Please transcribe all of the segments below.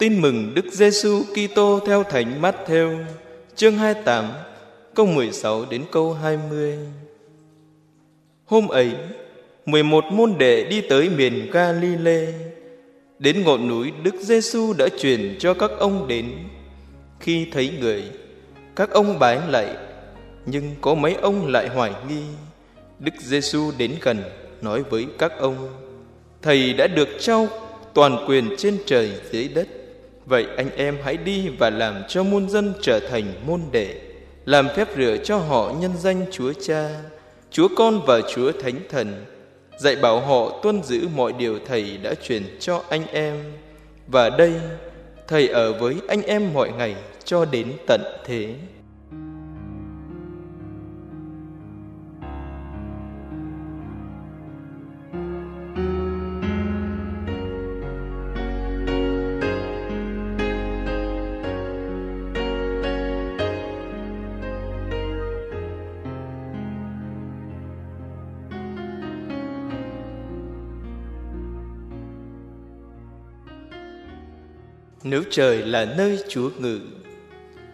Tin mừng Đức Giêsu Kitô theo Thánh Matthew, chương 28, câu 16 đến câu 20. Hôm ấy, 11 môn đệ đi tới miền Galilee. Đến ngọn núi Đức Giêsu đã truyền cho các ông đến. Khi thấy người, các ông bái lạy nhưng có mấy ông lại hoài nghi. Đức Giêsu đến gần nói với các ông: Thầy đã được trao toàn quyền trên trời dưới đất Vậy anh em hãy đi và làm cho muôn dân trở thành môn đệ, Làm phép rửa cho họ nhân danh Chúa Cha, Chúa Con và Chúa Thánh Thần, Dạy bảo họ tuân giữ mọi điều Thầy đã truyền cho anh em. Và đây, Thầy ở với anh em mọi ngày cho đến tận thế. Nếu trời là nơi Chúa ngự,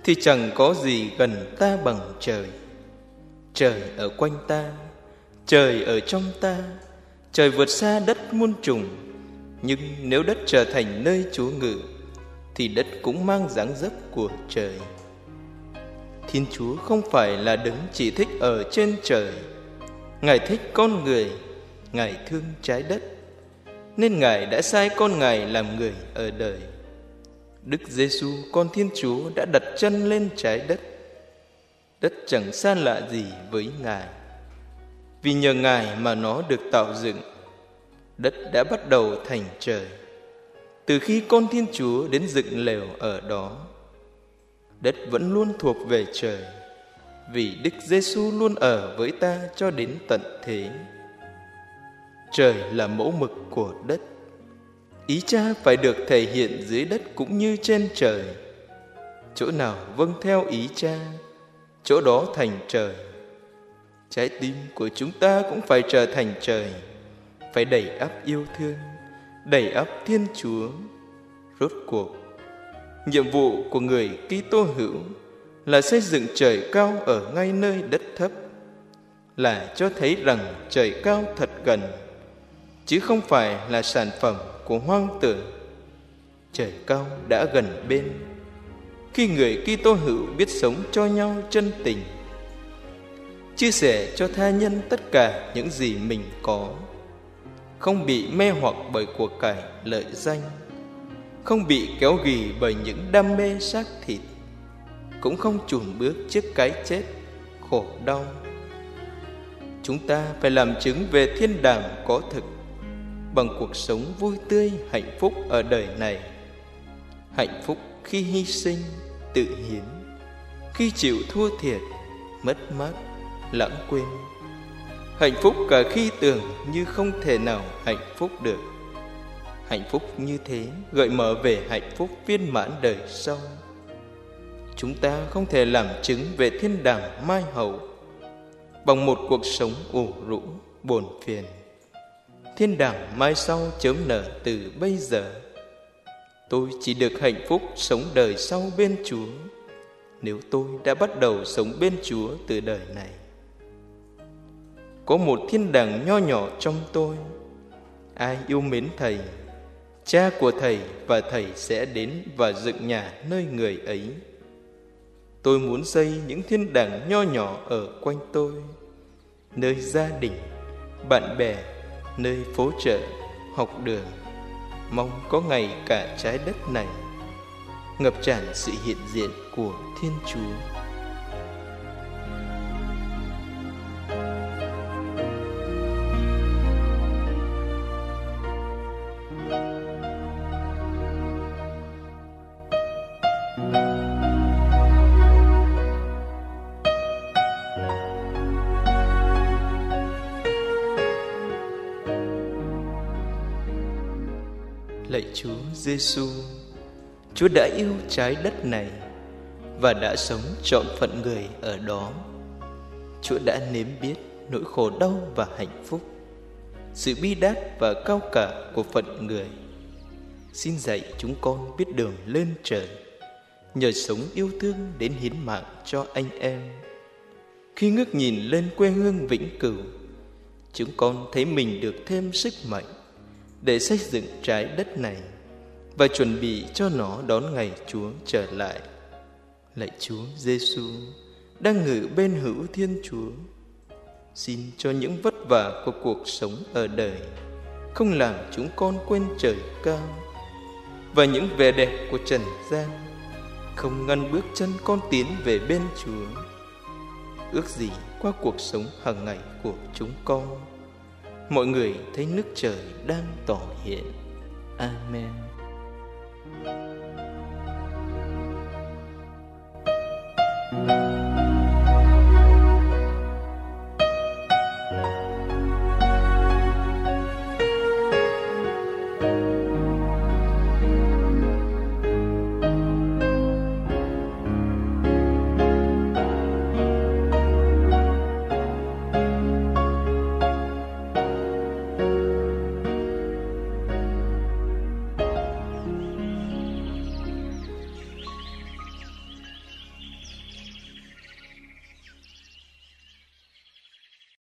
Thì chẳng có gì gần ta bằng trời. Trời ở quanh ta, Trời ở trong ta, Trời vượt xa đất muôn trùng. Nhưng nếu đất trở thành nơi Chúa ngự, Thì đất cũng mang dáng dấp của trời. Thiên Chúa không phải là đứng chỉ thích ở trên trời. Ngài thích con người, Ngài thương trái đất, Nên Ngài đã sai con Ngài làm người ở đời. Đức Giêsu con Thiên Chúa đã đặt chân lên trái đất. Đất chẳng xa lạ gì với Ngài. Vì nhờ Ngài mà nó được tạo dựng, đất đã bắt đầu thành trời. Từ khi con Thiên Chúa đến dựng lều ở đó, đất vẫn luôn thuộc về trời, vì Đức Giêsu luôn ở với ta cho đến tận thế. Trời là mẫu mực của đất Ý cha phải được thể hiện dưới đất cũng như trên trời. Chỗ nào vâng theo ý cha, Chỗ đó thành trời. Trái tim của chúng ta cũng phải trở thành trời, Phải đầy ắp yêu thương, Đầy ắp Thiên Chúa. Rốt cuộc, Nhiệm vụ của người Kitô hữu Là xây dựng trời cao ở ngay nơi đất thấp, Là cho thấy rằng trời cao thật gần. Chứ không phải là sản phẩm của hoang tưởng trời cao đã gần bên. Khi người Kitô hữu biết sống cho nhau chân tình, chia sẻ cho tha nhân tất cả những gì mình có, không bị mê hoặc bởi cuộc cải lợi danh, không bị kéo ghì bởi những đam mê xác thịt, cũng không chùn bước trước cái chết khổ đau. Chúng ta phải làm chứng về thiên đàng có thực bằng cuộc sống vui tươi, hạnh phúc ở đời này. Hạnh phúc khi hy sinh, tự hiến. Khi chịu thua thiệt, mất mát, lãng quên. Hạnh phúc cả khi tưởng như không thể nào hạnh phúc được. Hạnh phúc như thế gợi mở về hạnh phúc viên mãn đời sau. Chúng ta không thể làm chứng về thiên đàng mai hậu bằng một cuộc sống ủ rũ, buồn phiền thiên đàng mai sau chớm nở từ bây giờ. Tôi chỉ được hạnh phúc sống đời sau bên chúa. Nếu tôi đã bắt đầu sống bên chúa từ đời này, có một thiên đàng nho nhỏ trong tôi. Ai yêu mến thầy, cha của thầy và thầy sẽ đến và dựng nhà nơi người ấy. Tôi muốn xây những thiên đàng nho nhỏ ở quanh tôi, nơi gia đình, bạn bè nơi phố chợ, học đường. Mong có ngày cả trái đất này ngập tràn sự hiện diện của Thiên Chúa. Lạy Chúa Giêsu, Chúa đã yêu trái đất này và đã sống trọn phận người ở đó. Chúa đã nếm biết nỗi khổ đau và hạnh phúc, sự bi đát và cao cả của phận người. xin dạy chúng con biết đường lên trời, nhờ sống yêu thương đến hiến mạng cho anh em. Khi ngước nhìn lên quê hương vĩnh cửu, chúng con thấy mình được thêm sức mạnh để xây dựng trái đất này và chuẩn bị cho nó đón ngày Chúa trở lại. Lạy Chúa Giêsu đang ngự bên hữu Thiên Chúa, xin cho những vất vả của cuộc sống ở đời không làm chúng con quên trời cao và những vẻ đẹp của trần gian không ngăn bước chân con tiến về bên Chúa. Ước gì qua cuộc sống hàng ngày của chúng con, mọi người thấy nước trời đang tỏ hiện. Amen.